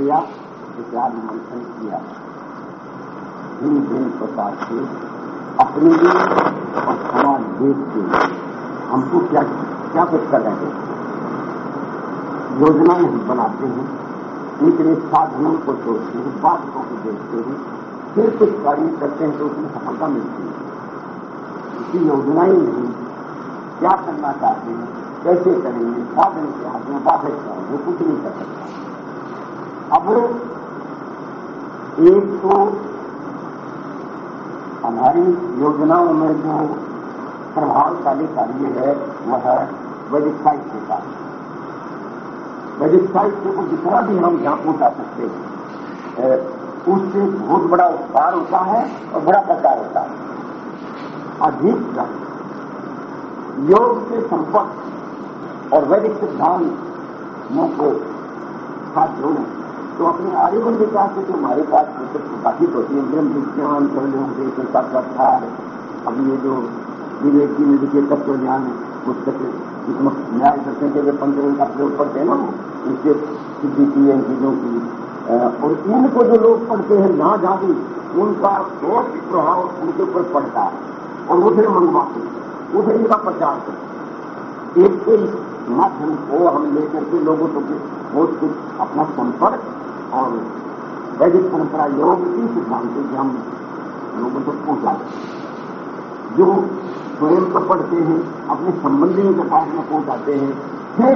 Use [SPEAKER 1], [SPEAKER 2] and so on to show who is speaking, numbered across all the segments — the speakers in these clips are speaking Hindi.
[SPEAKER 1] पर्याप्त विचार मंथन किया। भिन्न भिन्न प्रकार से अपने लिए और समाज देश के लिए हमको क्या क्या कुछ कर रहे हैं? योजनाएँ हम बनाते हैं, इतने साधनों को सोचते हैं, बातों को देखते हैं, फिर कुछ कार्य करते हैं तो उसमें सफलता मिलती है। उसकी योजनाएँ नहीं क्या करना चाहते हैं? कैसे करेंगे? साधन के हाथ में बाधक क्या वो कुछ नहीं कर सकता। अब एक तो हमारी योजनाओं में जो प्रभावशाली कार्य है, वह है वैदिक साहित्य का वैदिक साहित्य को जितना भी हम जहाँ पहुँचा सकते हैं उससे बहुत बड़ा उपकार होता है और बड़ा प्रकार होता है। अधिकतम योग के संपर्क और वैदिक सिद्धांतों को साथ जोड़ें। तो अपने आजीवन विकास से जो हमारे पास प्रकाशित होती है ब्रह्म विज्ञान सर्वों साक्षात्कार अब ये जो विवेक की लिखे तत्व ज्ञान पुस्तक न्याय दर्शन के जो पंद्रह का प्रयोग करते हैं ना इससे सिद्धि की है, चीज़ों की। और इनको जो लोग पढ़ते हैं, ना जाती उनका बहुत प्रभाव उनके ऊपर पड़ता है। और वो फिर मंगवाते वो फिर इनका प्रचार करते एक तो इस माध्यम को हम लेकर के लोगों को बहुत कुछ अपना संपर्क और वैदिक परंपरा योग की सिद्धांत से हम लोगों तक पहुंचाते जो स्वयं को पढ़ते हैं, अपने संबंधियों के पास में पहुंचाते हैं, फिर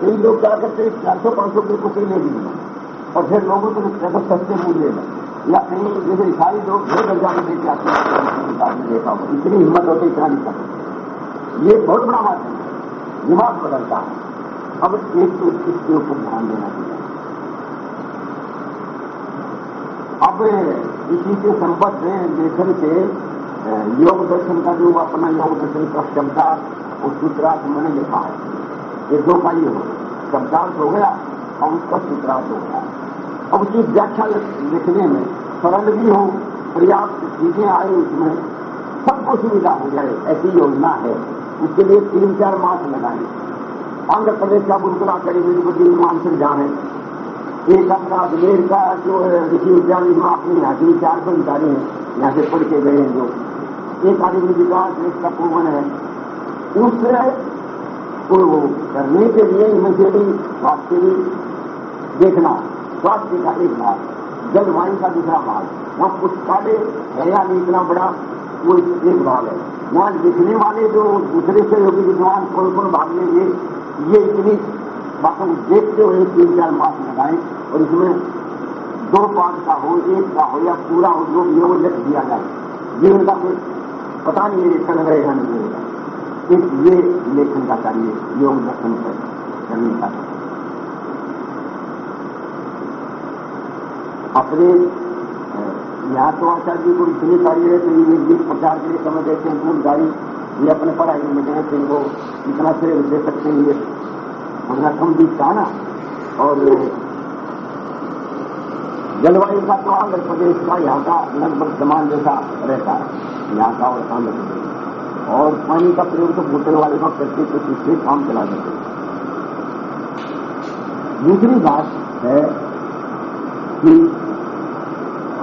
[SPEAKER 1] कई लोग क्या करते हैं, चार सौ, पाँच सौ को ले भी और फिर लोगों को तो सस्ते मूल्य में या कहीं जैसे ईसाई लोग डेढ़ हज़ार में देते आते हैं देखा हो इतनी हिम्मत होती इतना नहीं कर ये बहुत बड़ा बात है। दिमाग बदलता है। अब एक तो इसके ऊपर ध्यान देना चाहिए। अब इसी के संबद्ध लेखन के योग दर्शन का जो अपना योग दर्शन का शब्दार्थ और सूत्रार्थ मैंने लिखा है। ये दो का ही हो। शब्दार्थ हो गया, और उसका सूत्रार्थ हो गया। अब उसकी व्याख्या लिखने में सरल भी हो, पर्याप्त चीज़ें आए उसमें, सबको सुविधा हो जाए, ऐसी योजना है। उसके लिए तीन चार मास लगाए। आंध्र प्रदेश का बुलबुला करीबी बुद्धि मानसिक जान एक अपना अजमेर का जो ऋषि उद्यान अपने यहाँ के चार कर्मचारी हैं यहाँ से पढ़ के गए हैं जो एक आदमी विकास देश का पूर्वन है। उससे को करने के लिए मुझे भी स्वास्थ्य भी देखना स्वास्थ्य का एक भाग जलवायु का दूसरा भाग वहाँ पुस्तकालय है नहीं इतना बड़ा, वो एक भाग है। वहाँ लिखने वाले जो दूसरे से योगी विद्वान कौन कौन भाग लेंगे ये इतनी बातों देखते हुए तीन चार मास लगाए। और इसमें दो पाँच का हो, एक का हो या पूरा हो, जो भी हो लिख दिया जाए। ये उनका कोई पता नहीं है चल रहेगा नहीं रहेगा एक ये लेखन का कार्य, योग दर्शन पर करने का। अपने यहाँ तो आचार्य जी को इतनी कार्य है तो ये गीत प्रचार के लिए समय देते हैं दूर गाड़ी ये अपने पढ़ाई में गए थे इनको इतना से दे सकते हैं ये। हमारा कम बीत का ना और जलवायु का तो आंध्र प्रदेश का यहाँ का लगभग समान जैसा रहता है। यहाँ का और आंध्र प्रदेश। और पानी का प्रयोग तो बोतल वाले का करके कुछ इससे काम चला देते हैं। दूसरी बात है कि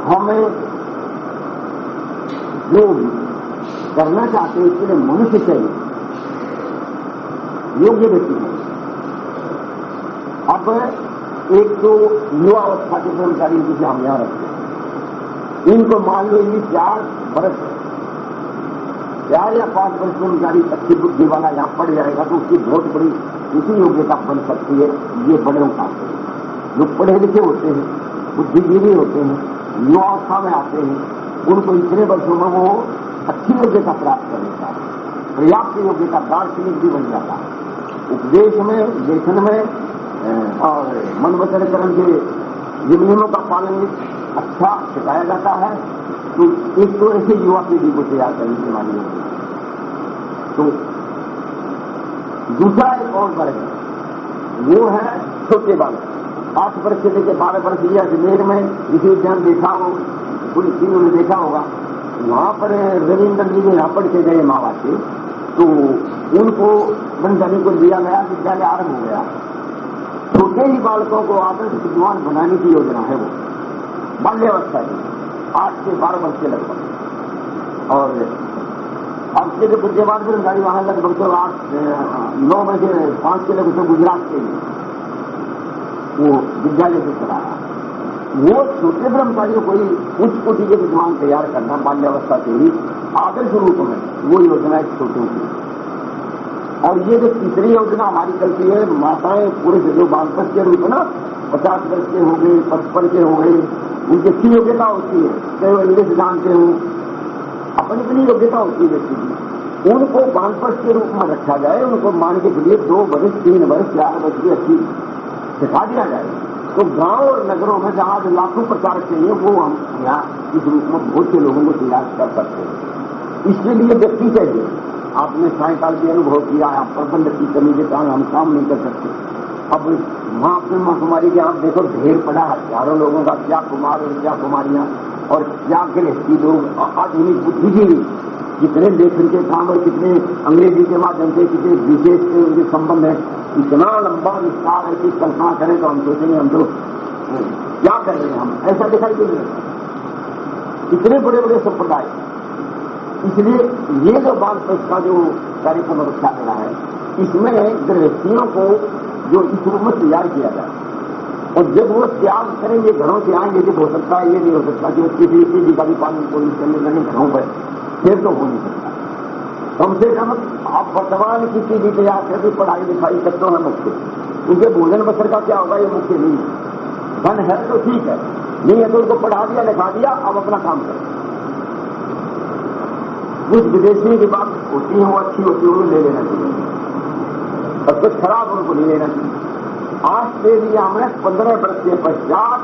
[SPEAKER 1] हमें जो करना चाहते हैं, उसके लिए मनुष्य चाहिए। योग्य व्यक्ति अब एक तो युवा अवस्था के कर्मचारी जिसे हम यहाँ रखते हैं। इनको मान लो ये चार वर्ष चार या पाँच वर्ष कर्मचारी अच्छी बुद्धि वाला यहाँ पड़ जाएगा तो उसकी बहुत बड़ी उसी योग्यता बन सकती है। ये बड़े काम जो पढ़े लिखे होते हैं, बुद्धिजीवी होते हैं युवावस्था में आते हैं, उनको इतने वर्षों में वो अच्छी योग्यता प्राप्त कर लेता है। पर्याप्त योग्यता दार्शनिक भी बन जाता है। उपदेश में, लेखन में और मन वचन कर्म के जिन नियमों का पालन अच्छा सिखाया जाता है तो एक तो ऐसे युवा पीढ़ी को तैयार करने की वाली होगी तो दूसरा एक और वर्ग वो है छोटे बालक आठ वर्ष से लेकर बारह वर्ष या अजमेर में जिसे उद्यान देखा हो पूरी तीनों ने देखा होगा, वहाँ पर रविन्द्र जी ने यहाँ पढ़ के गए माँ बाप तो उनको बंधनी को दिया गया, विद्यालय आरंभ हो गया। छोटे ही बालकों को आदर्श विद्वान बनाने की योजना है वो। बाल्यावस्था की आठ से बारह वर्ष के लगभग। और अब से कुछ बाद फिर गाड़ी वहाँ लगभग तो आठ नौ बजे पाँच के लगभग गुजरात के लिए वो विद्यालय से चलाया वो छोटे ब्रह्मचारी को कोई उच्च कोटि के विद्वान तैयार करना बाल्यावस्था के ही आदर्श रूप में वो योजना छोटों की और ये जो तीसरी योजना हमारी चलती है, माताएँ पुरुष जो बालपत के रूप ना पचास वर्ष के हो गए, पचपन के हो गए, उनकी अच्छी योग्यता होती है, चाहे वो इंग्लिश जानते हो अपनी अपनी योग्यता होती है व्यक्ति की। उनको बालपत के रूप में रखा जाए, उनको मान के लिए दो वर्ष, तीन वर्ष, चार वर्ष की अच्छी सिखा दिया जाए। तो गाँव और नगरों में जहाँ जो लाखों प्रचारक चाहिए वो हम यहाँ इस रूप में बहुत से लोगों को तैयार कर सकते हैं। इसके लिए व्यक्ति चाहिए। आपने सायकाल भी अनुभव किया, आप प्रबंध की कमी के कारण हम काम नहीं कर सकते। अब वहाँ अपने माँ कुमारी के आप देखो, ढेर पड़ा हज़ारों लोगों का क्या कुमार और क्या कुमारियाँ और क्या गृहस्थी लोग आधुनिक बुद्धिजीवी। कितने लेखन के काम और कितने अंग्रेज़ी के माध्यम से, कितने विशेष से उनके संबंध है। इतना लंबा विस्तार है कि कल्पना करें तो हम सोचेंगे, हम तो क्या कर रहे हैं हम? ऐसा दिखाई दे रहे इतने बड़े बड़े संप्रदाय इसलिए ये जो बाल प्रेस का जो कार्यक्रम रखा गया है, इसमें गृहस्थियों को जो इस रूप में तैयार किया जाए। और जब वो त्याग करेंगे, घरों से आएँगे जब हो सकता है ये नहीं हो सकता कि किसी किसी का भी पालन कोई करने लगे घरों पर फिर तो हो नहीं सकता। कम से कम आप वर्तमान की चीज़ तैयार करके पढ़ाई लिखाई करते हो मुख्य। उनके भोजन बसर का क्या होगा, ये मुख्य नहीं है। धन है तो ठीक है, नहीं है तो उनको पढ़ा दिया, लिखा दिया, अब अपना काम करें। कुछ विदेशी की बात होती है, वो अच्छी होती है, उनको ले लेना चाहिए। और कुछ खराब उनको नहीं लेना चाहिए। ऑस्ट्रेलिया में पंद्रह वर्ष के पश्चात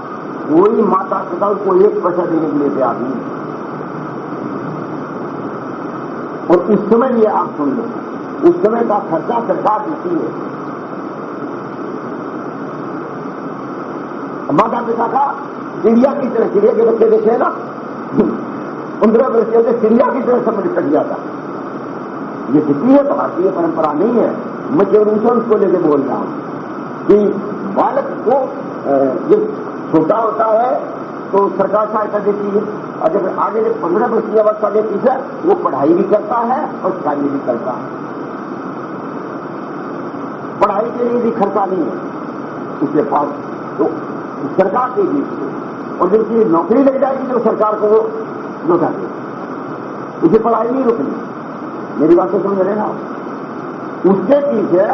[SPEAKER 1] कोई माता पिता को एक पैसा देने के लिए तैयार नहीं और उस समय भी आप सुन लो, उस समय का खर्चा सरकार देती है। माता पिता का चिड़िया की तरह चिड़िया के बच्चे देखे ना? पंद्रह वर्ष के चिड़िया की तरह समझ कट था। ये कितनी है भारतीय परंपरा नहीं है, मैं केवल उसको लेकर बोल रहा हूँ कि बालक को जब छोटा होता है तो सरकार सहायता देती है। और जब आगे जब पंद्रह वर्ष की अवस्था देती है वो पढ़ाई भी करता है और कार्य भी करता है। पढ़ाई के लिए भी खर्चा नहीं है। उसके पास तो सरकार के बीच और जब नौकरी लग जाएगी तो सरकार को वो लौटा देगी उसे पढ़ाई नहीं रुकनी। मेरी बात तो समझ रहे ना? उसके पीछे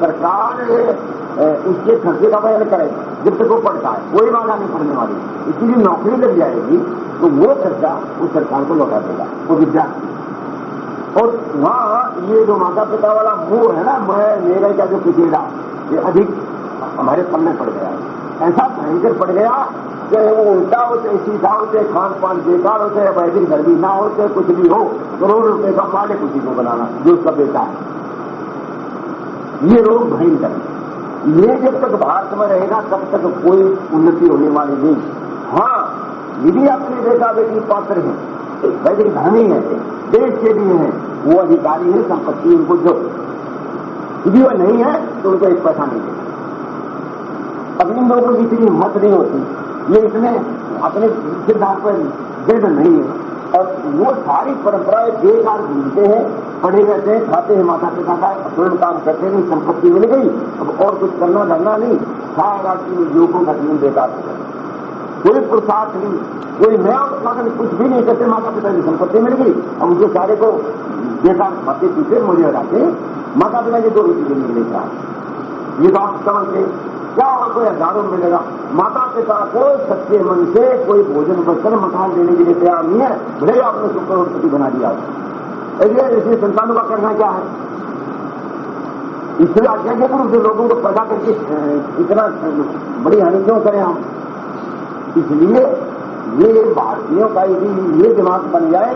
[SPEAKER 1] सरकार उसके खर्चे का बयान करेगा। जब तक वो पढ़ता है, कोई वादा नहीं पढ़ने वाली। इसीलिए नौकरी लग जाएगी तो वो खर्चा उस सरकार को लौटा देगा, वो विद्यार्थी। और वहाँ ये जो माता पिता वाला मोह है ना, मैं मेरे क्या जो पिछेड़ा ये अधिक हमारे पन्ने पड़ गया। ऐसा भयंकर पड़ गया कि वो उल्टा होते, सीधा होते, खान पान बेकार होते वैदिक गर्मी ना होते, कुछ भी हो, करोड़ रुपए का मालिक उसी को बनाना, जो उसका बेटा है। ये रोग भयंकर है। ये जब तक भारत में रहेगा, तब तक कोई उन्नति होने वाली नहीं। हाँ यदि आपके बेटा बेटी पात्र है वैदिक धनी है देश के भी हैं, वो अधिकारी है, संपत्ति उनको जो यदि वह नहीं है तो उनको एक पैसा नहीं देगा अब इन लोगों की इतनी हिम्मत नहीं होती। ये इतने अपने सिद्धांत पर दृढ़ नहीं है। और वो सारी परंपराएँ बेकार घूमते हैं, पढ़े रहते हैं, खाते हैं, माता पिता का पूर्ण काम करते हैं, संपत्ति मिल गई, अब और कुछ करना धरना नहीं, सारा की युवकों का जीवन बेकार हो कोई पुरुषार्थ नहीं, कोई नया उत्पादन कुछ भी नहीं करते, माता पिता की संपत्ति मिल गई, अब उनके सारे को बेकार खाते पीछे मुझे हटाते माता पिता की दो मिलने का ये बात समझते क्या और कोई हज़ारों मिलेगा। माता पिता को सच्चे मन से कोई भोजन बचकर मकान देने के लिए तैयार नहीं है। भले आपने सौ करोड़पति बना दिया इसलिए इसलिए संतानों का करना क्या है? इसलिए आज्ञा के पुरुष लोगों को पैदा करके इतना बड़ी हानि क्यों करें हम। इसलिए ये भारतीयों का यदि ये दिमाग बन जाए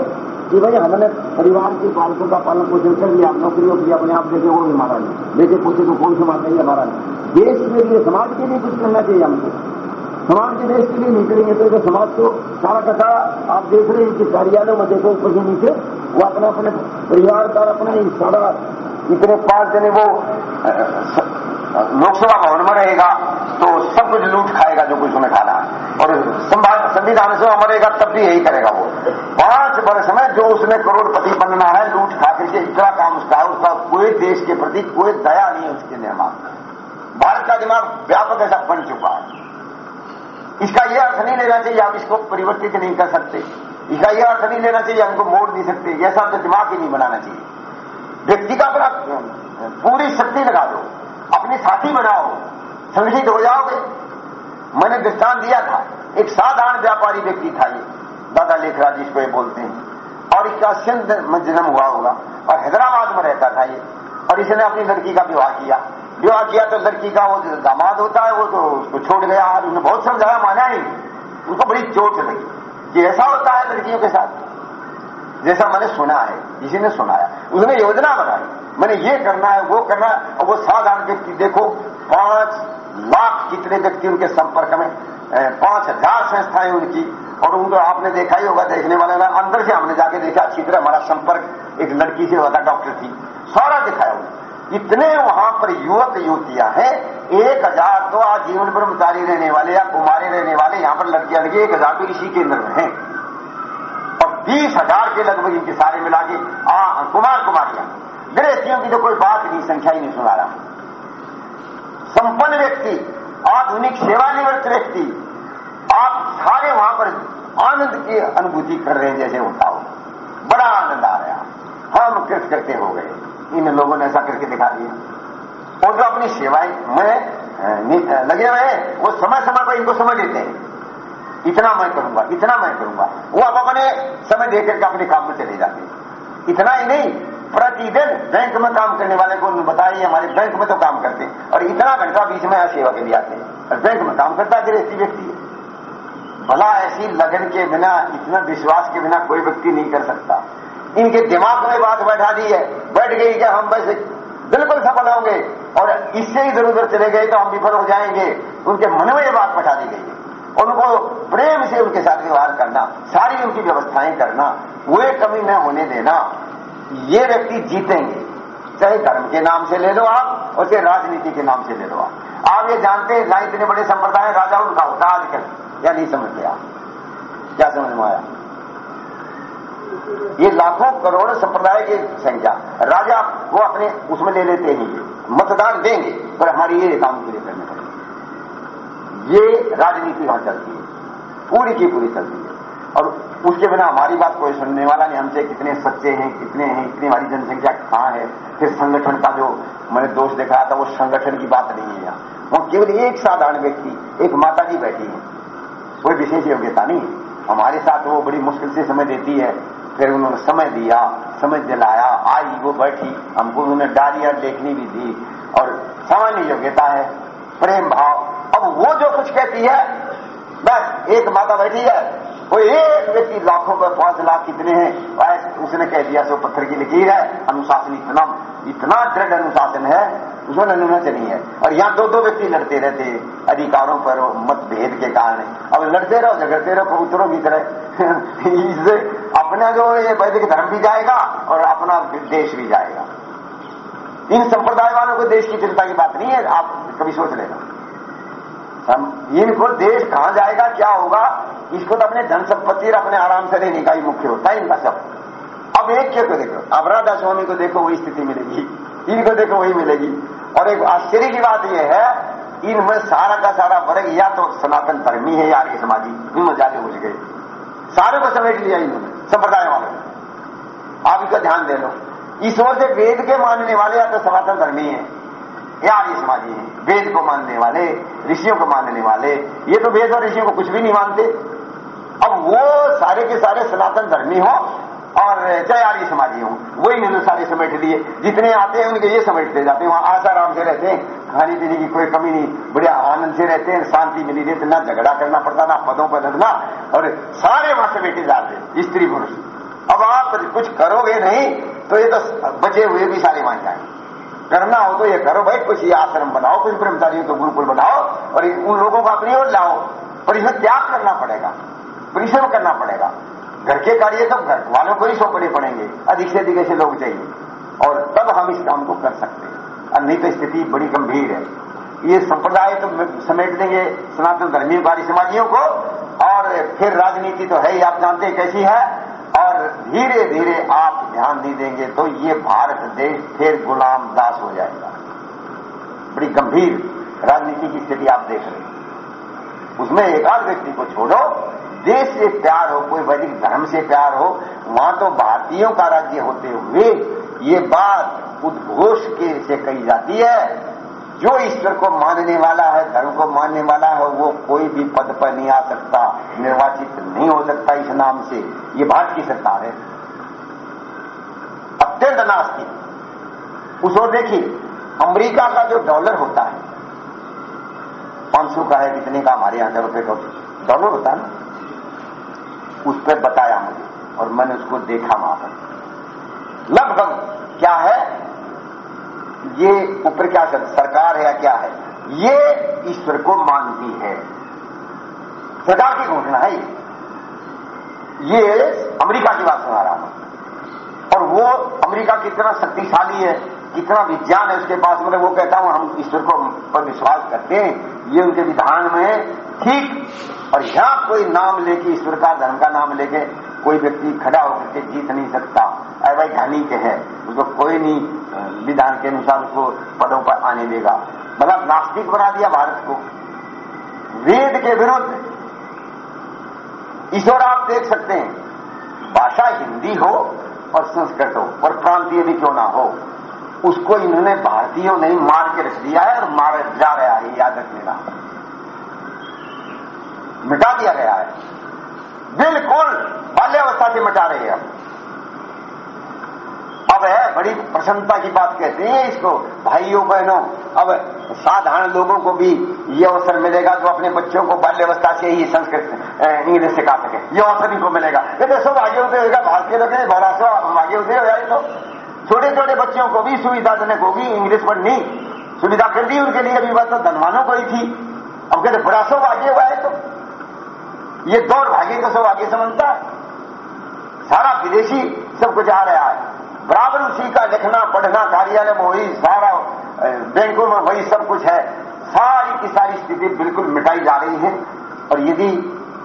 [SPEAKER 1] कि भाई हमने परिवार के पालकों का पालन पोषण कर लिया, नौकरियों की अपने आप देखे, वो भी हमारा नहीं। बेटे पोते को कौन समाज नहीं हमारा नहीं। देश के लिए समाज के लिए कुछ करना चाहिए हमको। समाज के देश के लिए नहीं करेंगे तो समाज को सारा कथा आप देख रहे हैं कि कार्यालयों में देखो ऊपर से नीचे। वो अपने अपने परिवार का अपने सारा इतने पाँच जने वो लोकसभा भवन में रहेगा तो सब कुछ लूट खाएगा जो कुछ उन्हें खाना। और संविधान से मरेगा, तब भी यही करेगा वो। पाँच वर्ष में जो उसने करोड़पति बनना है, लूट खा करके इतना काम उसका है, उसका कोई देश के प्रति कोई दया नहीं उसके निर्माण भारत का दिमाग व्यापक ऐसा बन चुका है। इसका यह अर्थ नहीं लेना चाहिए आप इसको परिवर्तित नहीं कर सकते। इसका यह अर्थ नहीं लेना चाहिए हमको मोड़ नहीं सकते। ऐसा तो दिमाग ही नहीं बनाना चाहिए। व्यक्ति का अपना पूरी शक्ति लगा दो। अपने साथी बनाओ। संगठित हो जाओगे। मैंने दृष्टान दिया था। एक साधारण व्यापारी व्यक्ति था ये। दादा लेखराज जिसको ये बोलते हैं। और इसका सिंध में जन्म हुआ होगा। और हैदराबाद में रहता था ये। और इसने अपनी लड़की का विवाह किया। विवाह किया तो लड़की का, वो दामाद होता है, वो तो उसको छोड़ गया। आज उसने बहुत समझाया, माना ही उसको बड़ी चोट लगी कि ऐसा होता है लड़कियों के साथ। जैसा मैंने सुना है, किसी ने सुनाया। उसने योजना बनाई। मैंने ये करना है, वो करना है, और वो साधारण व्यक्ति, देखो, पाँच लाख कितने व्यक्ति उनके संपर्क में पाँच हज़ार संस्थाएँ उनकी। और उनको आपने देखा ही होगा, देखने वाले ना, अंदर से हमने जाके देखा, अच्छी तरह हमारा संपर्क, एक लड़की से था डॉक्टर थी। सारा दिखाया उन्हें इतने वहाँ पर युवक युवतियाँ हैं एक हज़ार तो आज जीवन ब्रह्मचारी रहने वाले या कुमारी रहने वाले यहाँ पर लड़कियाँ लगी एक हज़ार तो इसी केंद्र में हैं। और बीस हज़ार के लगभग इनके सारे मिला के आ, कुमार कुमारियाँ। गृहस्थियों की तो कोई बात नहीं संख्या ही नहीं सुना रहा। संपन्न व्यक्ति आधुनिक सेवानिवृत्त व्यक्ति आप सारे वहाँ पर आनंद की अनुभूति कर रहे हैं जैसे होता हो। बड़ा आनंद आ रहा हम कृत करते हो गए? इन लोगों ने ऐसा करके दिखा दिया। और जो अपनी सेवाएँ में लगे हुए हैं, वो समय समय पर इनको समझ लेते हैं। इतना मैं करूँगा, इतना मैं करूँगा। वो अब अपने समय देकर के अपने काम में चले जाते हैं। इतना ही नहीं, प्रतिदिन बैंक में काम करने वाले को बताइए हमारे बैंक में तो काम करते हैं। और इतना घंटा बीच में सेवा के लिए आते हैं। और बैंक में काम करता है ऐसी व्यक्ति भला ऐसी लगन के बिना, इतना विश्वास के बिना कोई व्यक्ति नहीं कर सकता। इनके दिमाग में बात बैठा दी है। बैठ गई क्या हम बस बिल्कुल सफल होंगे और इससे ही इधर उधर चले गए तो हम विफल हो जाएँगे। उनके मन में ये बात बैठा दी गई है। उनको प्रेम से उनके साथ व्यवहार करना, सारी उनकी व्यवस्थाएँ करना, वो कमी न होने देना, ये व्यक्ति जीतेंगे। चाहे धर्म के नाम से ले लो आप और चाहे राजनीति के नाम से ले लो आप। आप ये जानते हैं ना इतने बड़े संप्रदाय राजा उनका होता आजकल या नहीं समझते आप? क्या समझ में आया? ये लाखों करोड़ संप्रदाय की संख्या। राजा वो अपने उसमें ले लेते हैं। मतदान देंगे, पर हमारी ये काम पूरे करने पड़ेंगे। ये राजनीति वहाँ चलती है। पूरी की पूरी चलती है। और उसके बिना हमारी बात कोई सुनने वाला नहीं। हमसे कितने सच्चे हैं, कितने हैं, इतनी हमारी जनसंख्या कहाँ है? फिर संगठन का जो मैंने दोष दिखाया था, वो संगठन की बात नहीं है यहाँ। वहाँ केवल एक साधारण व्यक्ति, एक माता जी बैठी है। कोई विशेष योग्यता नहीं हमारे साथ वो बड़ी मुश्किल से समय देती है। फिर उन्होंने समय दिया, समय दिलाया, आई, वो बैठी, हमको उन्होंने डालिया देखनी भी दी, और सामान्य योग्यता है, प्रेम भाव। अब वो जो कुछ कहती है, बस, एक माता बैठी है वो एक व्यक्ति लाखों पर पाँच लाख कितने हैं? उसने कह दिया, सो पत्थर की लकीर है, अनुशासन इतना इतना दृढ़ अनुशासन है, उसमें अनुमति नहीं है। और यहाँ दो दो व्यक्ति लड़ते रहते अधिकारों पर मतभेद के कारण। अब लड़ते रहो, झगड़ते रहो कबूतरों की तरह। इससे अपना जो ये वैदिक धर्म भी जाएगा और अपना देश भी जाएगा। इन संप्रदाय वालों को देश की चिंता की बात नहीं है, आप कभी सोच लेना। इनको देश कहाँ जाएगा, क्या होगा? इसको तो अपने धन संपत्ति और अपने आराम से रहने का ही मुख्य होता है इनका सब। अब एक के को देखो, अब राधा स्वामी को देखो, वही स्थिति मिलेगी। इनको देखो, वही मिलेगी। और एक आश्चर्य की बात यह है, इनमें सारा का सारा वर्ग या तो सनातन धर्मी है या आर्य समाजी इनमें जाके घुस गए। सारे को समेट लिया इन्होंने, संप्रदाय वाले आप इसका ध्यान दे लो। ईश्वर से वेद के मानने वाले या तो सनातन धर्मी है आर्य समाजी वेद को मानने वाले, ऋषियों को मानने वाले, ये तो वेद और ऋषियों को कुछ भी नहीं मानते। अब वो सारे के सारे सनातन धर्मी हो और चाहे जयारी समाजी हो, वही मैंने सारे समेट लिए। जितने आते हैं, उनके ये समेटते जाते हैं। वहाँ आसाराम से रहते हैं, खाने पीने की कोई कमी नहीं, बड़े आनंद से रहते हैं, शांति मिली रहती ना झगड़ा करना पड़ता ना, पदों पर लगना और सारे वहाँ समेटे जाते स्त्री पुरुष। अब आप कुछ करोगे नहीं तो ये तो बचे हुए भी सारे वहाँ जाएँगे। करना हो तो ये करो भाई, कुछ ये आश्रम बनाओ, कुछ ब्रह्मचारी तो गुरुकुल बनाओ और उन लोगों को अपनी ओर लाओ और इसमें त्याग करना पड़ेगा, परिश्रम करना पड़ेगा। घर के कार्य तो घर, वालों को ही सौंपने पड़ेंगे, अधिक से अधिक ऐसे लोग चाहिए। और तब हम इस काम को कर सकते हैं। और नहीं तो स्थिति बड़ी गंभीर है। ये संप्रदाय तो समेट देंगे सनातन धर्मी वाली समाजियों को। और फिर राजनीति तो है ही, आप जानते हैं कैसी है। धीरे धीरे आप ध्यान नहीं देंगे तो ये भारत देश फिर गुलाम दास हो जाएगा। बड़ी गंभीर राजनीति की स्थिति आप देख रहे हैं। उसमें एक आध व्यक्ति को छोड़ो, देश से प्यार हो, कोई वैदिक धर्म से प्यार हो, वहाँ तो भारतीयों का राज्य होते हुए ये बात उद्घोष के से कही जाती है। जो ईश्वर को मानने वाला है, धर्म को मानने वाला है, वो कोई भी पद पर नहीं आ सकता, निर्वाचित नहीं हो सकता इस नाम से। ये भारत की सरकार है। अत्यंत नास्तिक। उस और देखिए, अमेरिका का जो डॉलर होता है, पाँच सौ का है कितने का हमारे यहाँ का रुपए का डॉलर होता है ना? उस पर बताया मुझे, और मैंने उसको देखा वहाँ पर। लगभग क्या है? ये ऊपर क्या कर, सरकार है या क्या है? ये ईश्वर को मानती है। सरकार की घोषणा है ये। अमेरिका की बात सुना रहा हूँ। और वो अमेरिका कितना शक्तिशाली है, कितना विज्ञान है, उसके पास मतलब वो कहता हूँ, हम ईश्वर को पर विश्वास करते हैं। ये उनके विधान में ठीक। और यहाँ कोई नाम लेके, ईश्वर का धर्म का नाम लेके कोई व्यक्ति खड़ा होकर के जीत नहीं सकता। अवैधानिक है, उसको कोई नहीं, विधान के अनुसार उसको पदों पर आने देगा। मतलब नास्तिक बना दिया भारत को। वेद के विरुद्ध ईश्वर आप देख सकते हैं। भाषा हिंदी हो और संस्कृत हो और प्रांतीय भी क्यों ना हो, उसको इन्होंने भारतीयों ने मार के रख दिया है और मार जा रहा है, याद रखने मिटा दिया गया है। बिल्कुल बाल्यावस्था से मिटा रहे हैं अब है, बड़ी प्रसन्नता की बात कहते हैं इसको। भाइयों, बहनों, अब साधारण लोगों को भी ये अवसर मिलेगा जो अपने बच्चों को बाल्यवस्था से ही संस्कृत इंग्लिश सिखा सके। ये अवसर इनको मिलेगा। ये तो सब आगे होते होगा, भारतीय लोग बड़ा सो आगे होते हो तो छोटे छोटे बच्चों को भी सुविधाजनक होगी इंग्लिश पढ़नी। सुविधा कर दी उनके लिए अभी बात तो धनवानों को ही थी। अब कहते बड़ा सब आगे हुआ है तो। ये दौड़ भागे का सब आगे समझता है। सारा विदेशी सब कुछ आ रहा है। बराबर उसी का लिखना, पढ़ना, कार्यालय में वही सारा बैंकों में वही सब कुछ है। सारी की सारी स्थिति बिल्कुल मिटाई जा रही है। और यदि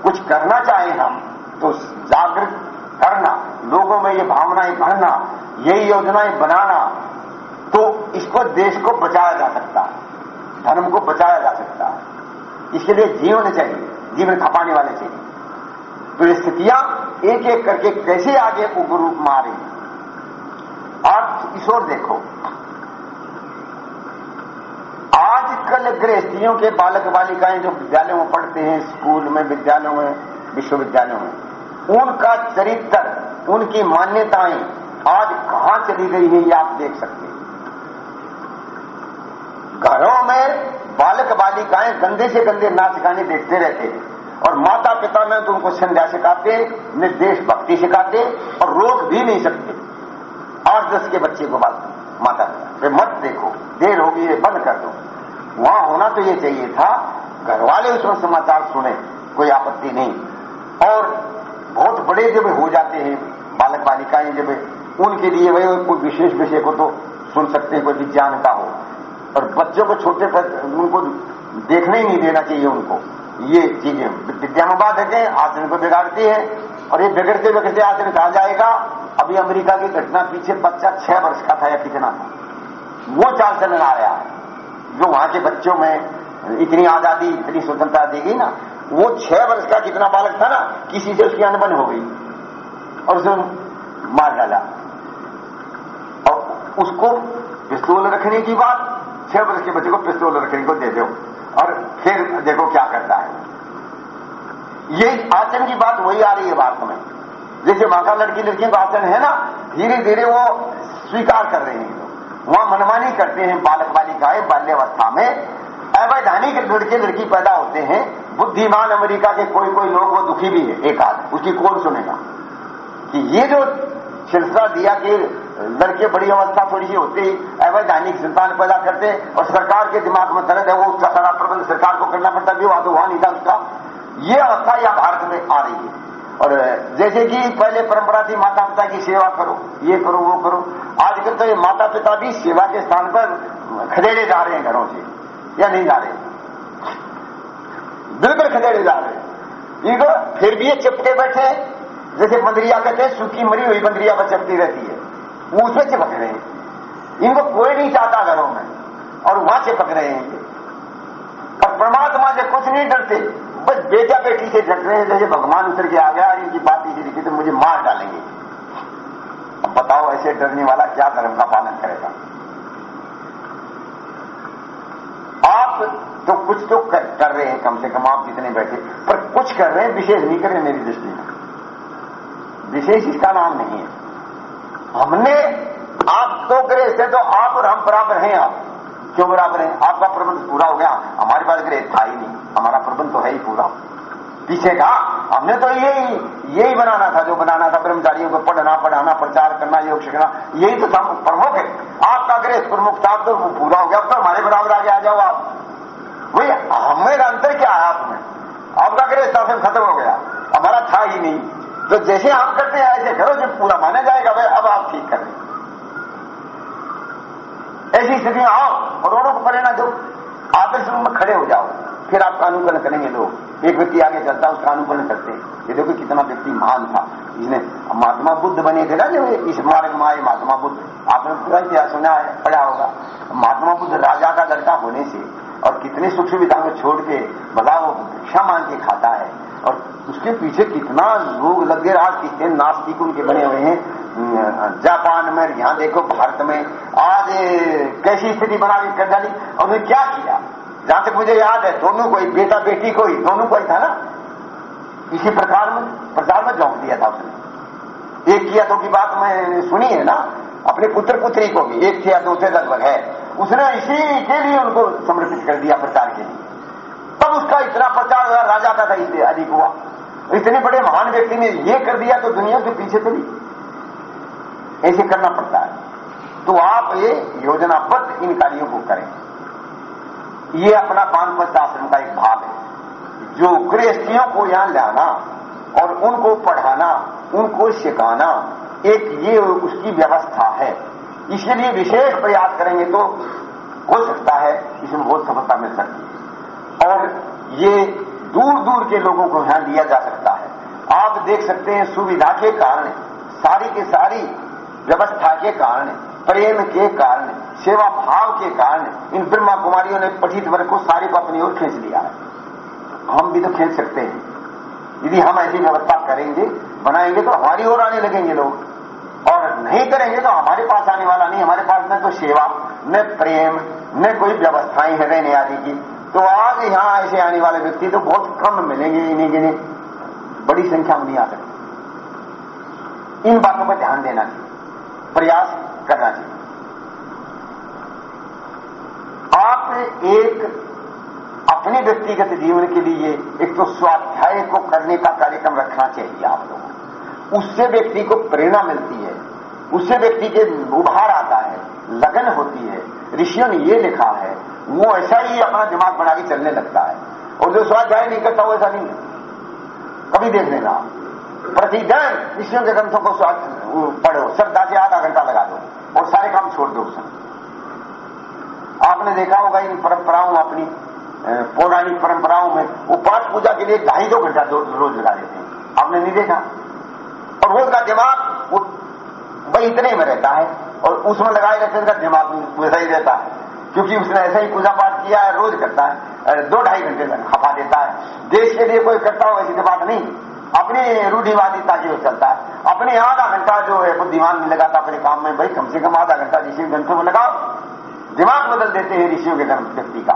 [SPEAKER 1] कुछ करना चाहें हम तो जागृत करना, लोगों में ये भावनाएँ भरना यही योजनाएँ बनाना तो इसको देश को बचाया जा सकता है, धर्म को बचाया जा सकता है। इसके लिए जीवन चाहिए, जीवन खपाने वाले चाहिए। तो ये स्थितियाँ एक एक करके कैसे आगे उग्र रूप मारे आप ईश्वर देखो। आजकल गृहस्थियों के बालक बालिकाएँ जो विद्यालयों में पढ़ते हैं, स्कूल में, विद्यालयों में, विश्वविद्यालयों में, उनका चरित्र, उनकी मान्यताएँ आज कहाँ चली गई है, ये आप देख सकते हैं। घरों में बालक बालिकाएँ गंदे से गंदे नाच गाने देखते रहते हैं और माता पिता में तो उनको संध्या सिखाते निर्देश भक्ति सिखाते और रोक भी नहीं सकते। आठ दस के बच्चे को बात माता पिता मत देखो, देर होगी, ये बंद कर दो। वहाँ होना तो ये चाहिए था, घर वाले उसमें समाचार सुने, कोई आपत्ति नहीं। और बहुत बड़े जब हो जाते हैं, बालक बालिकाएँ जब, उनके लिए वही कोई विशेष विषय को तो सुन सकते हैं, कोई विज्ञान का हो। और बच्चों को छोटे पर उनको देखने ही नहीं देना चाहिए उनको। ये चीज़ें विद्या है आचरण को बिगाड़ती है और ये बिगड़ते बिगड़ते आचरण कहा जाएगा। अभी अमेरिका की घटना पीछे बच्चा छह वर्ष का था या कितना था। वो चाल चलन आ रहा है जो वहाँ के बच्चों में इतनी आज़ादी, इतनी स्वतंत्रता दी गई ना, वो छह वर्ष का कितना बालक था ना, किसी से उसकी अनबन हो गई। और उसे मार डाला। और उसको पिस्तौल रखने की बात, छह वर्ष के बच्चे को पिस्तौल रखने को दे दो। और फिर देखो क्या करता है। ये आचरण की बात वही आ रही है वास्तव में। जैसे माता लड़की लड़कियों का आचरण है ना धीरे धीरे वो स्वीकार कर रहे हैं। वहाँ मनमानी करते हैं बालक बालिकाएँ बाल्यावस्था में। अवैधानिक लड़के लड़की पैदा होते हैं। बुद्धिमान अमेरिका के कोई कोई लोग, वो दुखी भी है, एक आध। उसकी कौन सुनेगा? कि ये जो सिलसिला दिया कि लड़के बड़ी अवस्था थोड़ी सी होती, अवैधानिक संतान पैदा करते, और सरकार के दिमाग में दर्द है, वो उसका सारा प्रबंध सरकार को करना पड़ता भी वहाँ तो वहाँ नहीं था उसका। ये अवस्था यह भारत में आ रही है। और जैसे कि पहले परंपरा थी माता पिता की सेवा करो, ये करो, वो करो। आजकल तो ये माता पिता भी सेवा के स्थान पर खदेड़े जा रहे हैं घरों से, या नहीं जा रहे? बिल्कुल खदेड़े जा रहे हैं। इनको फिर भी ये चिपके बैठे जैसे बंदरिया कहते हैं, सूखी मरी हुई बंदरिया पर चपती रहती है। वो उसमें चिपक रहे हैं। इनको कोई नहीं चाहता घरों में, और वहाँ चिपक रहे हैं। और परमात्मा से कुछ नहीं डरते। बस बेटा बेटी से डट रहे हैं जैसे भगवान उतर के आ गया और इनकी बात इसी लिखी तो मुझे मार डालेंगे। अब बताओ ऐसे डरने वाला क्या धर्म का पालन करेगा? आप तो कुछ तो कर, कर रहे हैं कम से कम आप जितने बैठे पर कुछ कर रहे हैं विशेष नहीं कर रहे मेरी दृष्टि में। विशेष इसका नाम नहीं है। हमने आप तो ग्रह से तो आप और हम बराबर हैं आप। क्यों बराबर हैं? आपका प्रबंध पूरा हो गया। हमारे पास ग्रह था ही नहीं। हमारा प्रबंध तो है ही पूरा। पीछे का हमने तो यही यही बनाना था, जो बनाना था, ब्रह्मचारियों को पढ़ना, पढ़ाना, प्रचार करना, योग सीखना, यही तो था प्रमुख है। आपका ग्रह प्रमुख था तो वो पूरा हो गया। अब तो हमारे बराबर आगे आ जाओ आप। वही हमें अंतर क्या है आप में आपका ग्रह था खत्म हो गया। हमारा था ही नहीं। तो जैसे हम करते हैं, ऐसे करो, जब पूरा माना जाएगा भाई अब आप ठीक करें। ऐसी स्थिति में आओ, और औरों को प्रेरणा दो आदर्श रूप में खड़े हो जाओ। फिर आपका अनुकूलन करेंगे लोग। एक व्यक्ति आगे चलता है उसका अनुकूलन करते हैं। ये देखो कितना व्यक्ति महान था। इसने महात्मा बुद्ध बने थे ना जो इस मार्ग में आए, महात्मा बुद्ध। आपने पूरा इतिहास सुना है, पढ़ा होगा। महात्मा बुद्ध राजा का लड़का होने से और कितने सुख सुविधाओं को छोड़ के बता वो भिक्षा मांग के खाता है। और उसके पीछे कितना लोग लगे रहा कितने नास्तिक उनके बने हुए हैं। जापान में, यहाँ देखो, भारत में, आज कैसी स्थिति बना के कर डाली। और उन्होंने क्या किया? जहाँ तक मुझे याद है, दोनों को ही बेटा बेटी को ही दोनों को ही था ना? इसी प्रकार में प्रचार में झोंक दिया था उसने। एक किया दो की बात मैं सुनी है ना? अपने पुत्र पुत्री को भी, एक किया दो से लगभग है। उसने इसी के लिए उनको समर्पित कर दिया प्रचार के लिए। तब उसका इतना प्रचार राजा का था इसलिए अधिक हुआ। इतने बड़े महान व्यक्ति ने ये कर दिया तो दुनिया के पीछे चली ऐसे करना पड़ता है। तो आप ये योजनाबद्ध इन कार्यों को करें। ये अपना पानपत आश्रम का एक भाग है। जो गृहस्थियों को यहाँ लाना और उनको पढ़ाना, उनको सिखाना एक ये उसकी व्यवस्था है। इसके लिए विशेष प्रयास करेंगे तो हो सकता है इसमें बहुत सफलता मिल सकती है। और ये दूर दूर के लोगों को यहाँ लिया जा सकता है। आप देख सकते हैं सुविधा के कारण, सारी के सारी व्यवस्था के कारण प्रेम के कारण, सेवा भाव के कारण, इन ब्रह्मा कुमारियों ने पठित वर्ग को सारे को अपनी ओर खींच लिया है। हम भी तो खींच सकते हैं। यदि हम ऐसी व्यवस्था करेंगे, बनाएँगे तो हमारी ओर आने लगेंगे लोग। और नहीं करेंगे तो हमारे पास आने वाला नहीं। हमारे पास न तो सेवा, न प्रेम, न कोई व्यवस्थाएँ है रहने आदि की। तो आज यहाँ ऐसे आने वाले व्यक्ति तो बहुत कम मिलेंगे इन्हीं गिने। बड़ी संख्या में नहीं आ सकती। इन बातों पर ध्यान देना चाहिए। प्रयास करना चाहिए आप एक अपने व्यक्तिगत जीवन के लिए एक तो स्वाध्याय को करने का कार्यक्रम रखना चाहिए आप लोगों उससे व्यक्ति को प्रेरणा मिलती है, उससे व्यक्ति के उभार आता है, लगन होती है। ऋषियों ने ये लिखा है, वो ऐसा ही अपना दिमाग बना के चलने लगता है। और जो स्वाध्याय नहीं करता वो ऐसा नहीं कभी देख लेना प्रतिदिन ऋषियों के ग्रंथों को पढ़ो, श्रद्धा से आधा घंटा लगा और सारे काम छोड़ दो उसमें आपने देखा होगा इन परंपराओं अपनी पौराणिक परंपराओं में वो पाठ पूजा के लिए ढाई दो घंटा रोज लगा देते हैं। आपने नहीं देखा? और वो उसका दिमाग वो वही इतने में रहता है और उसमें लगाए रहते उनका दिमाग वैसा ही रहता है। क्योंकि उसने ऐसा ही पूजा पाठ किया है, रोज करता है दो ढाई घंटे खपा देता है। देश के लिए कोई करता हो ऐसी बात नहीं। अपनी रूढ़िवादिता की ओर चलता है। अपने आधा घंटा जो है बुद्धिमान नहीं लगाता अपने काम में, भाई कम से कम आधा घंटा ऋषि ग्रंथों में लगाओ। दिमाग बदल देते हैं ऋषियों के ग्रंथ व्यक्ति का।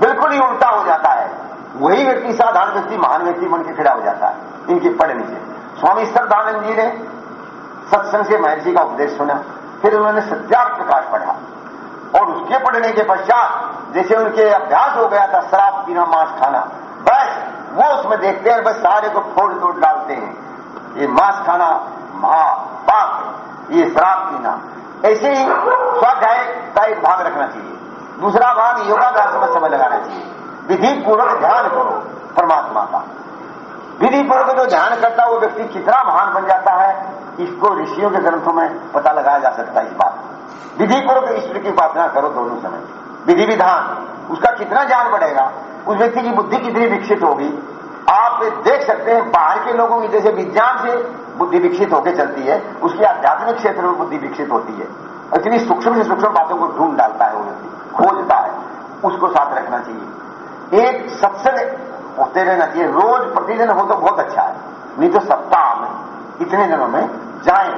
[SPEAKER 1] बिल्कुल ही उल्टा हो जाता है। वही व्यक्ति साधारण व्यक्ति, महान व्यक्ति बन के खड़ा हो जाता है। इनके पढ़ने से स्वामी श्रद्धानंद जी ने सत्संग से महर्षि का उपदेश सुना। फिर उन्होंने सत्यार्थ प्रकाश पढ़ा। और उसके पढ़ने के पश्चात जैसे उनके अभ्यास हो गया था, शराब पीना, मांस खाना, बस वो उसमें देखते हैं, बस सारे को फोड़ तोड़ डालते हैं। ये मांस खाना महा पाप ये शराब पीना ऐसे ही स्वाध्याय का एक भाग रखना चाहिए। दूसरा भाग योगाभ्यास में समय लगाना चाहिए। विधि पूर्वक ध्यान करो, परमात्मा का। विधि पूर्वक जो ध्यान करता वो व्यक्ति कितना महान बन जाता है, इसको ऋषियों के ग्रंथों में पता लगाया जा सकता है इस बात। विधि पूर्वक ईश्वर की उपासना करो दोनों समय। विधि विधान उसका कितना ज्ञान बढ़ेगा? उस व्यक्ति की बुद्धि कितनी विकसित होगी? आप देख सकते हैं, बाहर के लोगों की जैसे विज्ञान से बुद्धि विकसित होकर चलती है, उसकी आध्यात्मिक क्षेत्र में बुद्धि विकसित होती है। इतनी सूक्ष्म से सूक्ष्म बातों को ढूंढ डालता है वो व्यक्ति, खोजता है, उसको साथ रखना चाहिए। एक सत्संग होते रहना चाहिए। रोज प्रतिदिन हो तो बहुत अच्छा है, नहीं तो सप्ताह में, इतने दिनों में जाए,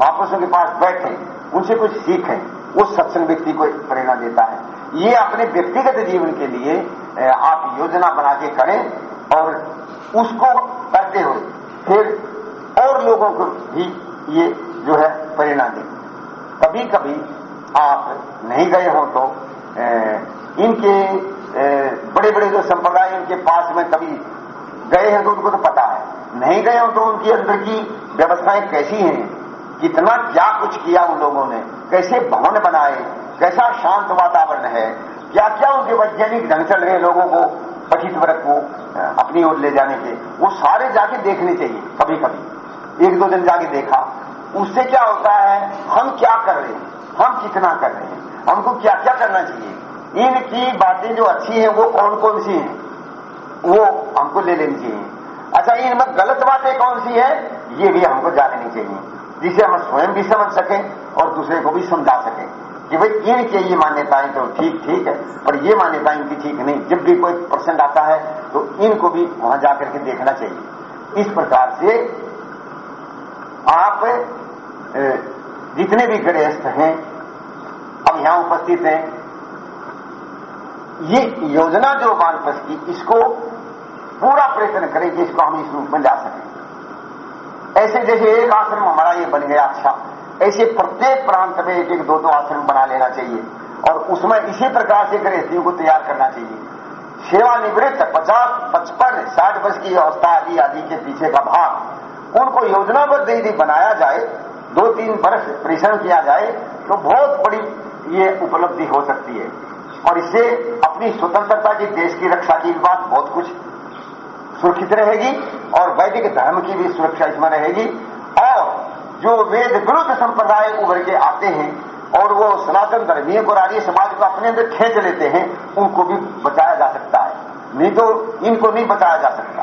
[SPEAKER 1] महापुरुषों के पास बैठे, उनसे कुछ सीखें उस सत्संग व्यक्ति को प्रेरणा देता है। ये अपने व्यक्तिगत जीवन के लिए आप योजना बना के करें और उसको करते हुए फिर और लोगों को भी ये जो है परिणाम दें। कभी कभी आप नहीं गए हो तो इनके बड़े बड़े जो संप्रदाय इनके पास में कभी गए हैं तो उनको तो पता है। नहीं गए हो तो उनकी अंदर की व्यवस्थाएँ कैसी हैं? कितना क्या कुछ किया उन लोगों ने? कैसे भवन बनाए? कैसा शांत वातावरण है? क्या क्या उनके वैज्ञानिक ढंग चल रहे लोगों को, पठित वर्ग को, अपनी ओर ले जाने के? वो सारे जाके देखने चाहिए कभी कभी एक दो दिन जाके देखा। उससे क्या होता है, हम क्या कर रहे हैं? हम कितना कर रहे हैं? हमको क्या क्या करना चाहिए? इनकी बातें जो अच्छी हैं, वो कौन कौन सी हैं? वो हमको ले लेनी चाहिए। अच्छा इनमें गलत बातें कौन सी है? ये भी हमको जाननी चाहिए, जिसे हम स्वयं भी समझ सकें और दूसरे को भी समझा सकें। कि भाई इनके ये मान्यताएँ तो ठीक ठीक है, पर ये मान्यताएँ इनकी ठीक नहीं। जब भी कोई प्रसंग आता है तो इनको भी वहाँ जाकर के देखना चाहिए। इस प्रकार से आप जितने भी गृहस्थ हैं, अब यहाँ उपस्थित हैं, ये योजना जो वानपस की इसको पूरा प्रयत्न करें कि इसको हम इस रूप में ला सकें। ऐसे जैसे एक आश्रम हमारा ये बन गया अच्छा। ऐसे प्रत्येक प्रांत में एक एक दो दो आश्रम बना लेना चाहिए। और उसमें इसी प्रकार से गृहस्थियों को तैयार करना चाहिए। सेवानिवृत्त पचास, पचपन, साठ वर्ष की अवस्था आदि आदि के पीछे का भाग, उनको योजनाबद्ध यदि बनाया जाए दो तीन वर्ष परिश्रम किया जाए तो बहुत बड़ी ये उपलब्धि हो सकती है। और इससे अपनी स्वतंत्रता की देश की रक्षा की बात बहुत कुछ सुरक्षित रहेगी, और वैदिक धर्म की भी सुरक्षा इसमें रहेगी, और जो वेद विरुद्ध संप्रदाय उभर के आते हैं और वो सनातन धर्मीय को आर्य समाज को अपने अंदर खेच लेते हैं, उनको भी बचाया जा सकता है। नहीं तो इनको नहीं बचाया जा सकता।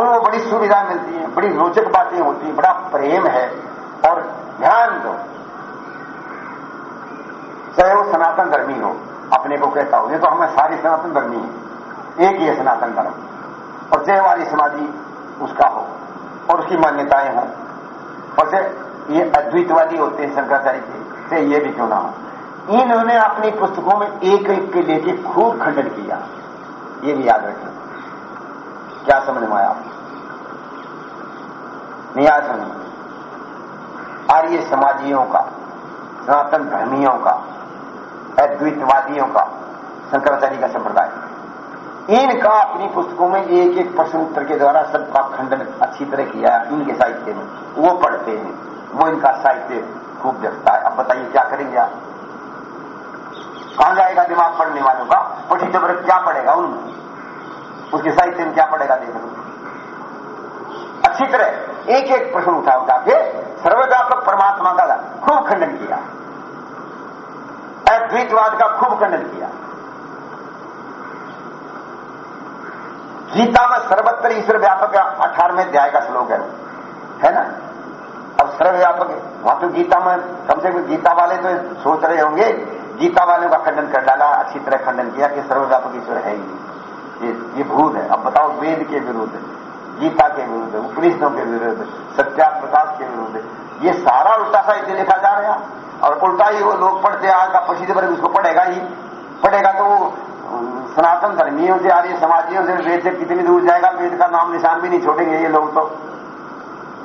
[SPEAKER 1] उनको बड़ी सुविधा मिलती है, बड़ी रोचक बातें होती हैं, बड़ा प्रेम है। और ध्यान दो, चाहे वो सनातन धर्मी हो, अपने को कहता हो, ये तो हमें सारी सनातन धर्मी है, एक ही है सनातन धर्म। और जय वाली समाधि उसका हो, और उसकी मान्यताएँ हों। और से ये अद्वितवादी होते हैं शंकराचार्य से ये भी क्यों ना हो? इन्होंने अपनी पुस्तकों में एक एक के लेके खूब खंडन किया। ये भी याद रखें क्या समझ में आया? नहीं आया समझ आर्य समाजियों का, सनातन धर्मियों का, अद्वितवादियों का, शंकराचार्य का संप्रदाय। इनका अपनी पुस्तकों में एक एक प्रश्न उत्तर के द्वारा सबका खंडन अच्छी तरह किया इनके साहित्य में। वो पढ़ते हैं। वो इनका साहित्य खूब देखता है। अब बताइए, क्या करेंगे आप? कहाँ जाएगा दिमाग पढ़ने वालों का? पठित वर्ग क्या पढ़ेगा उनमें उसके साहित्य में क्या पढ़ेगा देख। लो अच्छी तरह एक एक प्रश्न उठा उठा के सर्वव्यापक परमात्मा का खूब खंडन किया। अद्वैतवाद का खूब खंडन किया। गीता में सर्वत्र ईश्वर व्यापक अठारहवें अध्याय का श्लोक है। है ना? अब सर्वव्यापक वहाँ तो गीता में कम से कम गीता वाले तो सोच रहे होंगे, गीता वालों का खंडन कर डाला, अच्छी तरह खंडन किया कि सर्वव्यापक ईश्वर है ही। ये ये भूल है। अब बताओ, वेद के विरुद्ध गीता के विरुद्ध उपनिषदों के विरुद्ध सत्या प्रकाश के विरुद्ध ये सारा उल्टा साहित्य लिखा जा रहा है। और उल्टा ही वो लोग पढ़ते आज का प्रसिद्ध वर्ग उसको पढ़ेगा ही। पढ़ेगा तो वो सनातन धर्मियों से आर्य समाजियों से, वेद से कितनी दूर जाएगा? वेद का नाम निशान भी नहीं छोड़ेंगे ये लोग तो।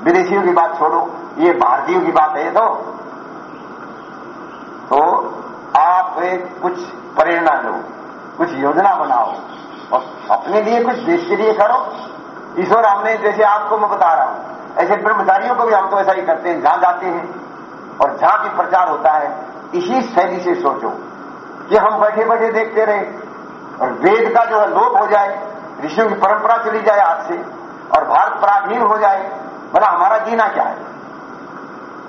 [SPEAKER 1] विदेशियों की बात छोड़ो, ये भारतीयों की बात है ये तो। तो आप एक कुछ प्रेरणा लो, कुछ योजना बनाओ और अपने लिए कुछ देश के लिए करो। ईश्वर हमने जैसे आपको मैं बता रहा हूँ, ऐसे ब्रह्मचारियों को भी हम तो ऐसा ही करते हैं, जहाँ जाते हैं और जहाँ भी प्रचार होता है, इसी शैली से सोचो कि हम बैठे बैठे देखते रहे। और वेद का जो है लोप हो जाए, ऋषियों की परंपरा चली जाए आज से, और भारत पराधीन हो जाए बोला हमारा जीना क्या है?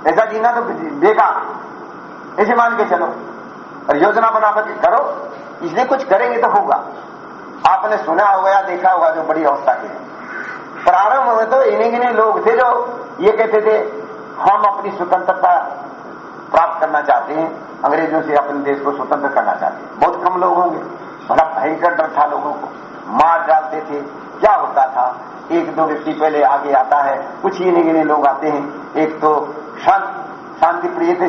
[SPEAKER 1] ऐसा जीना तो बेकार ऐसे मान के चलो। और योजना बना करके करो। इसलिए कुछ करेंगे तो होगा। आपने सुना होगा देखा होगा जो बड़ी अवस्था के प्रारंभ में तो इन्हीं गिने लोग थे जो ये कहते थे, हम अपनी स्वतंत्रता प्राप्त करना चाहते हैं। अंग्रेज़ों से अपने देश को स्वतंत्र करना चाहते हैं। बहुत कम लोग होंगे। बड़ा भयंकर डर था लोगों को। मार डालते थे। क्या होता था? एक दो व्यक्ति पहले आगे आता है। कुछ ही गिने लोग आते हैं। एक तो शांत शांति प्रिय थे।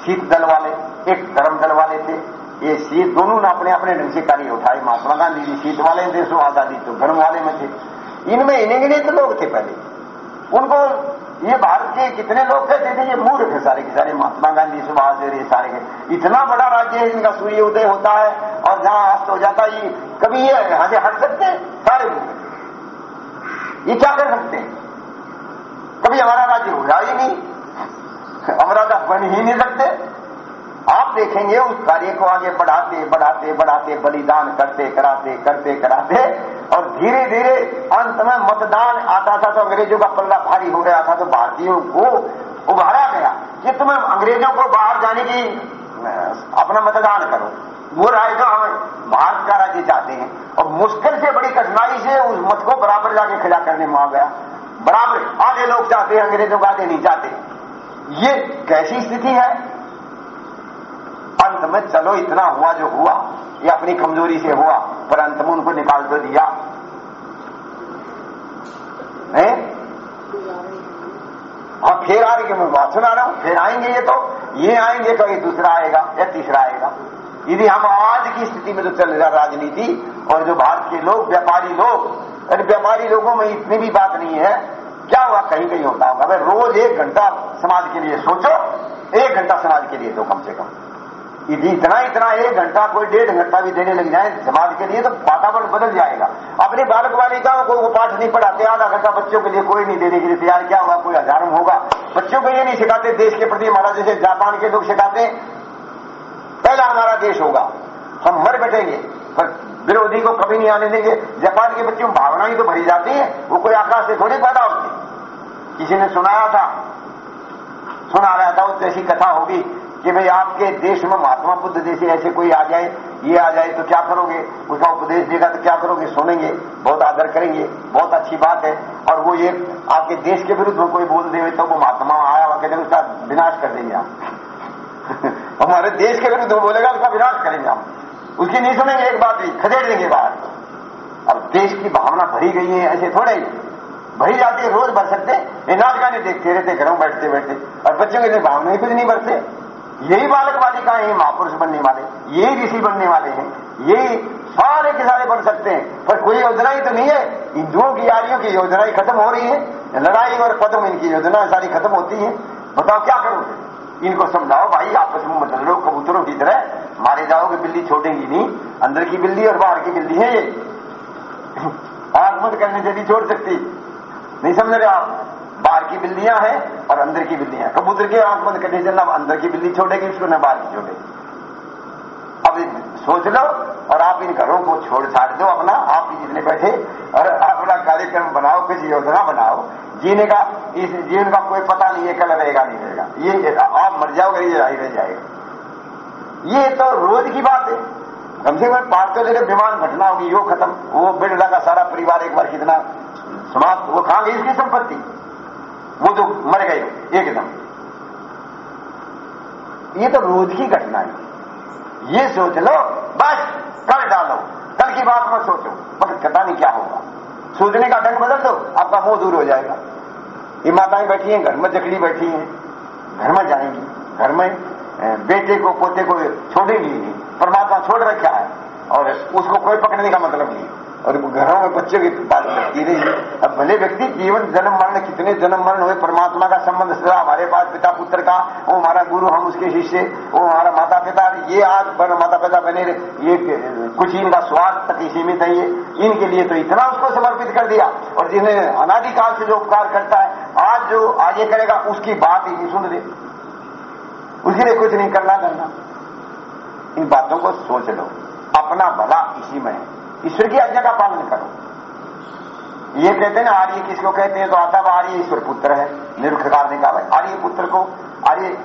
[SPEAKER 1] शीत दल वाले, एक धर्म दल वाले थे। ये शीत दोनों ने अपने अपने ढंग से कार्य उठाए। महात्मा गांधी जी शीत वाले थे सो आज़ादी तो धर्म वाले में थे। इनमें इन्हें गिने तो लोग थे पहले। उनको ये भारत के कितने लोग कहते थे ये मूर्ख है सारे के सारे। महात्मा गांधी, सुभाष ये सारे के। इतना बड़ा राज्य है, इनका सूर्य उदय होता है और जहाँ अस्त हो जाता है, ये कभी ये यहाँ से हट सकते? हैं सारे मूर्ख ये क्या कर सकते? हैं कभी हमारा राज्य हो ही नहीं। हमारा तो बन ही नहीं सकते। आप देखेंगे उस कार्य को आगे बढ़ाते बढ़ाते बढ़ाते, बलिदान करते, कराते करते, कराते, और धीरे धीरे अंत में मतदान आता था तो अंग्रेज़ों का पल्ला भारी हो गया था तो भारतीयों को उभारा गया। कि तुम्हें अंग्रेज़ों को बाहर जाने की अपना मतदान करो। वो राय जो हम भारत का राज्य चाहते हैं। और मुश्किल से, बड़ी कठिनाई से उस मत को बराबर जाके खड़ा करने में आ गया। बराबर, आधे लोग चाहते हैं, अंग्रेज़ों का आधे नहीं चाहते। ये कैसी स्थिति है? अंत में चलो, इतना हुआ जो हुआ, ये अपनी कमज़ोरी से हुआ, पर अंत में उनको निकाल तो दिया। है? हाँ फिर आ रही मैं बात सुना रहा हूँ, फिर आएँगे ये तो ये आएँगे, कभी दूसरा आएगा, या तीसरा आएगा। यदि हम आज की स्थिति में तो चल रहा राजनीति, और जो भारत के लोग, व्यापारी लोग, अरे व्यापारी लोगों में इतनी भी बात नहीं है, क्या हुआ कहीं कहीं होता होगा। भाई रोज एक घंटा समाज के लिए सोचो, एक घंटा समाज के लिए दो कम से कम। इतना इतना एक घंटा, कोई डेढ़ घंटा भी देने लग जाए समाज के लिए तो वातावरण बदल जाएगा। अपनी बालक बालिकाओं को पाठ नहीं पढ़ाते, आधा घंटा बच्चों के लिए कोई नहीं देने के लिए तैयार। क्या हुआ? कोई हज़ारों होगा। बच्चों को ये नहीं सिखाते, देश के प्रति हमारा जैसे जापान के लोग सिखाते, पहला हमारा देश होगा। हम मर बैठेंगे, पर विरोधी को कभी नहीं आने देंगे। जापान के बच्चों भावना ही तो भरी जाती है, वो कोई आकाश से थोड़ी पैदा होती किसी ने सुनाया था, सुना रहा था जैसी कथा होगी। कि भाई आपके देश में महात्मा बुद्ध जैसे ऐसे कोई आ जाए, ये आ जाए तो क्या करोगे? उसका उपदेश देगा तो क्या करोगे? सुनेंगे, बहुत आदर करेंगे, बहुत अच्छी बात है। और वो ये आपके देश के विरुद्ध कोई बोल देवे तो वो महात्मा आया हुआ कहते उसका विनाश कर देंगे आप। हमारे देश के विरुद्ध बोलेगा, उसका विनाश करेंगे हम उसकी नहीं सुनेंगे, एक बात भी खदेड़ देंगे बाहर अब देश की भावना भरी गई है, ऐसे थोड़े ही। भरी जाती है, रोज भर सकते नाच गाने देखते रहते घरों बैठते बैठते और बच्चों के लिए भावना ही कुछ नहीं भरते यही बालक बालिकाएँ हैं, महापुरुष बनने वाले यही ऋषि बनने वाले हैं यही सारे के सारे बन सकते हैं, पर कोई योजना ही तो नहीं है। हिंदुओं की यारियों की योजनाएँ खत्म हो रही है, लड़ाई और पदम इनकी योजना सारी खत्म होती है। बताओ क्या करोगे? इनको समझाओ भाई, आपस में लो कबूतरों की तरह मारे जाओगे, बिल्ली छोड़ेंगी नहीं। अंदर की बिल्ली और बाहर की बिल्ली है ये। आग मत करने जल्दी छोड़ सकती। नहीं समझ रहे आप? बाहर की बिल्लियाँ हैं और अंदर की बिल्लियाँ कबूतर के आँख बंद करने से ना अंदर की बिल्ली छोड़ेगी, उसको ना बाहर की छोड़ेगी। अब सोच लो और आप इन घरों को छोड़ छाड़ दो, अपना आप जितने बैठे और अपना कार्यक्रम बनाओ, कुछ योजना बनाओ। जीने का, इस जीवन का कोई पता नहीं है, कल रहेगा, नहीं रहेगा। ये, आप मर जाओगे, ये रह जाएगा। ये तो रोज की बात है। कम से कम पाँच सौ जगह विमान घटना होगी, यो खत्म। वो बिरला का सारा परिवार एक बार कितना समाप्त, वो कहाँ गई इसकी संपत्ति। वो तो मर गए, एकदम। ये तो रोज की घटना है। ये सोच लो, बस, कर डालो। कल की बात मत सोचो, मगर पता नहीं क्या होगा। सोचने का ढंग बदल दो, आपका मुँह दूर हो जाएगा। ये माताएँ बैठी हैं, घर में जकड़ी बैठी हैं। घर में जाएँगी, घर में बेटे को, पोते को छोड़ेंगी परमात्मा छोड़ रखा है, और उसको कोई पकड़ने का मतलब नहीं।
[SPEAKER 2] और घरों में बच्चे की बात करती रही। अब भले व्यक्ति जीवन, जन्म, मरण, कितने जन्म, मरण हुए, परमात्मा का संबंध सदा हमारे पास, पिता, पुत्र का, वो हमारा गुरु, हम उसके शिष्य, वो हमारा माता पिता ये आज बन माता पिता बने ये कुछ इनका स्वाद तक सीमित है ये। इनके लिए तो इतना उसको समर्पित कर दिया। और जिन्हें अनादिकाल से जो उपकार करता है, आज जो आगे करेगा, उसकी बात ही नहीं सुन रहे। उसके लिए कुछ नहीं करना करना। इन बातों को सोच लो। अपना भला इसी में है। ईश्वर की आज्ञा का पालन करो। ये कहते हैं ना, आर्य किसको कहते हैं? तो आता आर्य ईश्वर पुत्र है। निरुखकार ने कहा आर्य पुत्र को, आर्य,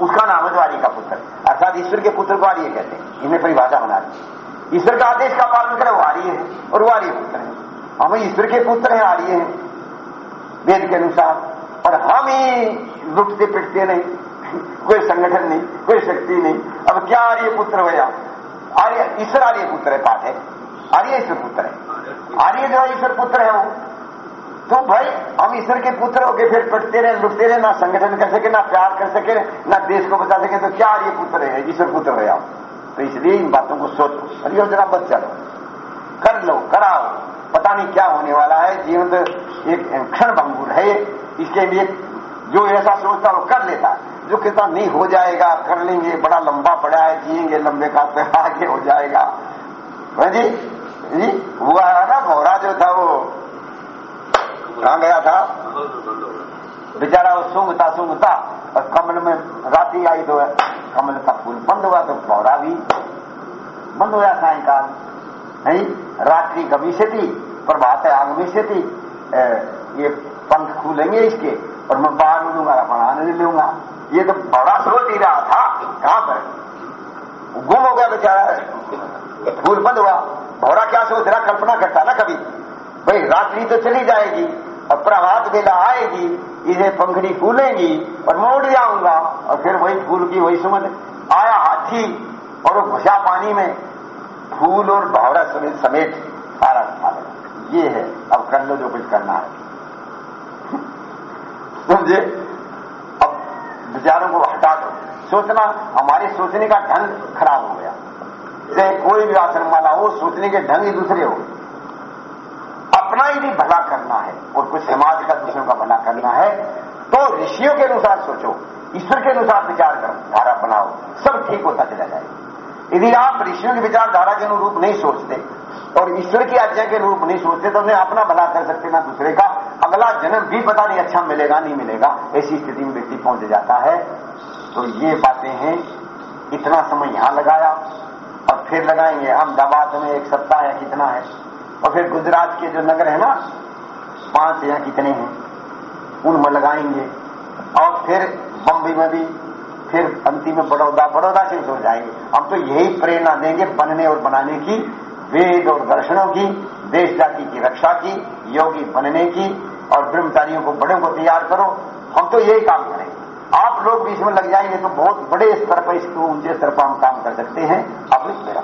[SPEAKER 2] उसका नाम है जो आर्य का पुत्र। अर्थात ईश्वर के पुत्र को आर्य कहते हैं। इन्हें परिभाषा बना दी। ईश्वर का आदेश का पालन करे, वो आर्य है और वो आर्य पुत्र है। हम ईश्वर के पुत्र हैं, आर्य हैं। वेद के अनुसार, और हम ही लुटते पिटते नहीं। कोई संगठन नहीं, कोई शक्ति नहीं। अब क्या आर्य पुत्र हो आर्य, ईश्वर आर्य पुत्र है पाठ है। आर्य ईश्वर पुत्र है। आर्य जो ईश्वर पुत्र है वो। तो भाई, हम ईश्वर के पुत्र होके फिर पटते रहे, लुटते रहे, ना संगठन कर सके, ना प्यार कर सके, ना देश को बचा सके तो क्या आर्य पुत्र है? ईश्वर पुत्र है आप तो इसलिए इन बातों को सोचो। परियोजना बच चलो। कर लो, कराओ। पता नहीं क्या होने वाला है। जीवन तो एक क्षण भंगुर है। इसके लिए जो ऐसा सोचता वो कर लेता जो कहता नहीं हो जाएगा, कर लेंगे। बड़ा लंबा पड़ा है, जिएँगे लंबे का आगे हो जाएगा। जी? जी हुआ है ना? भौरा जो था वो। कहाँ गया था? बेचारा वो सूंघता सूंघता, और कमल में राती आई तो कमल का फूल बंद हुआ तो भौरा भी। बंद हो गया सायकाल। नहीं, रात्रि गमी से थी, प्रभात है आग में से थी। ये पंख खुलेंगे इसके, और मैं बाहर उड़ूँगा अपना आनंद लूँगा। ये तो बड़ा सोच ही रहा था। कहाँ पर? गुम हो गया बेचारा। फूल बंद हुआ। भौरा क्या सोच रहा? कल्पना करता ना कभी। भाई, रात्रि तो चली जाएगी और प्रभात बेला आएगी, इसे पंखड़ी फूलेंगी और मैं उड़ जाऊँगा और फिर वही फूल की वही सुमन आया हाथी और वो घुसा पानी में। फूल और भावरा समेत समेत सारा खा ये है। अब कर लो जो कुछ करना है। समझे? अब विचारों को हटा दो। सोचना, हमारे सोचने का ढंग खराब हो गया। चाहे कोई भी आश्रम वाला हो, सोचने के ढंग ही दूसरे हो। अपना यदि भला करना है। और कुछ समाज का, दूसरों का भला करना है। तो ऋषियों के अनुसार सोचो, ईश्वर के अनुसार विचार करो, धारा बनाओ, सब ठीक होता चला जाए। यदि आप ऋषियों की विचारधारा के अनुरूप नहीं सोचते, और ईश्वर की आज्ञा के अनुरूप नहीं सोचते तो उन्हें अपना भला कर सकते ना दूसरे का। अगला जन्म भी पता नहीं अच्छा मिलेगा, नहीं मिलेगा, ऐसी स्थिति में व्यक्ति पहुँच जाता है। तो ये बातें हैं, इतना समय यहाँ लगाया। और फिर लगाएँगे। अहमदाबाद में एक सप्ताह या कितना है। और फिर गुजरात के जो नगर है ना, पाँच या कितने हैं उनमें लगाएँगे। और फिर बम्बई में भी, फिर अंतिम में बड़ौदा बड़ौदा से हो जाएँगे। हम तो यही प्रेरणा देंगे बनने और बनाने की, वेद और दर्शनों की, देश जाति की रक्षा की, योगी बनने की, और ब्रह्मचारियों को, बड़ों को तैयार करो। हम तो यही काम करेंगे। आप लोग बीच में लग जाएँगे तो बहुत बड़े स्तर पर इसको ऊँचे स्तर पर हम काम कर सकते हैं। आप लोग मेरा